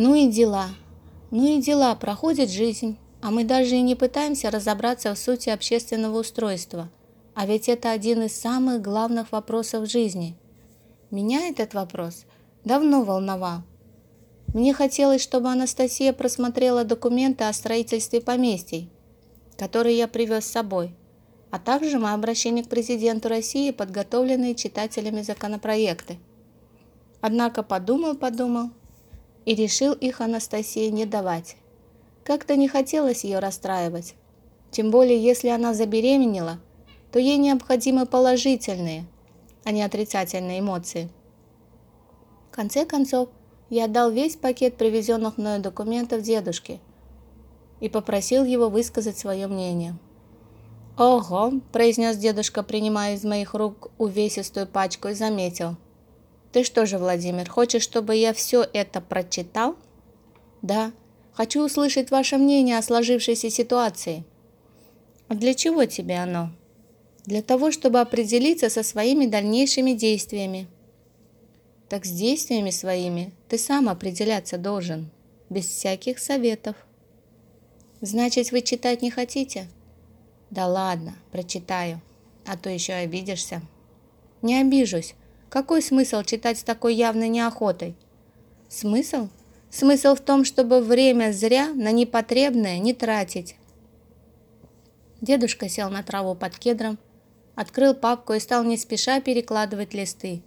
Ну и дела. Ну и дела. Проходит жизнь, а мы даже и не пытаемся разобраться в сути общественного устройства. А ведь это один из самых главных вопросов жизни. Меня этот вопрос давно волновал. Мне хотелось, чтобы Анастасия просмотрела документы о строительстве поместий, которые я привез с собой, а также мое обращение к президенту России, подготовленные читателями законопроекты. Однако подумал-подумал и решил их Анастасии не давать. Как-то не хотелось ее расстраивать. Тем более, если она забеременела, то ей необходимы положительные, а не отрицательные эмоции. В конце концов, я отдал весь пакет привезенных мною документов дедушке и попросил его высказать свое мнение. «Ого!» – произнес дедушка, принимая из моих рук увесистую пачку и заметил – ты что же, Владимир, хочешь, чтобы я все это прочитал? Да. Хочу услышать ваше мнение о сложившейся ситуации. А для чего тебе оно? Для того, чтобы определиться со своими дальнейшими действиями. Так с действиями своими ты сам определяться должен, без всяких советов. Значит, вы читать не хотите? Да ладно, прочитаю, а то еще обидишься. Не обижусь, какой смысл читать с такой явной неохотой? Смысл? Смысл в том, чтобы время зря на непотребное не тратить. Дедушка сел на траву под кедром, открыл папку и стал не спеша перекладывать листы.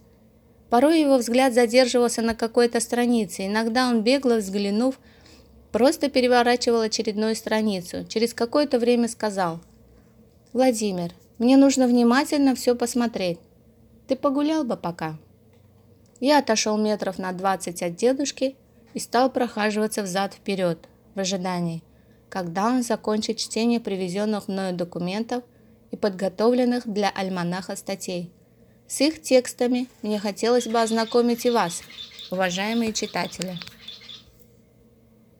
Порой его взгляд задерживался на какой-то странице, иногда он, бегло взглянув, просто переворачивал очередную страницу. Через какое-то время сказал, «Владимир, мне нужно внимательно все посмотреть. Ты погулял бы пока. Я отошел метров на двадцать от дедушки и стал прохаживаться взад-вперед в ожидании, когда он закончит чтение привезенных мною документов и подготовленных для альманаха статей. С их текстами мне хотелось бы ознакомить и вас, уважаемые читатели.